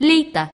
Leita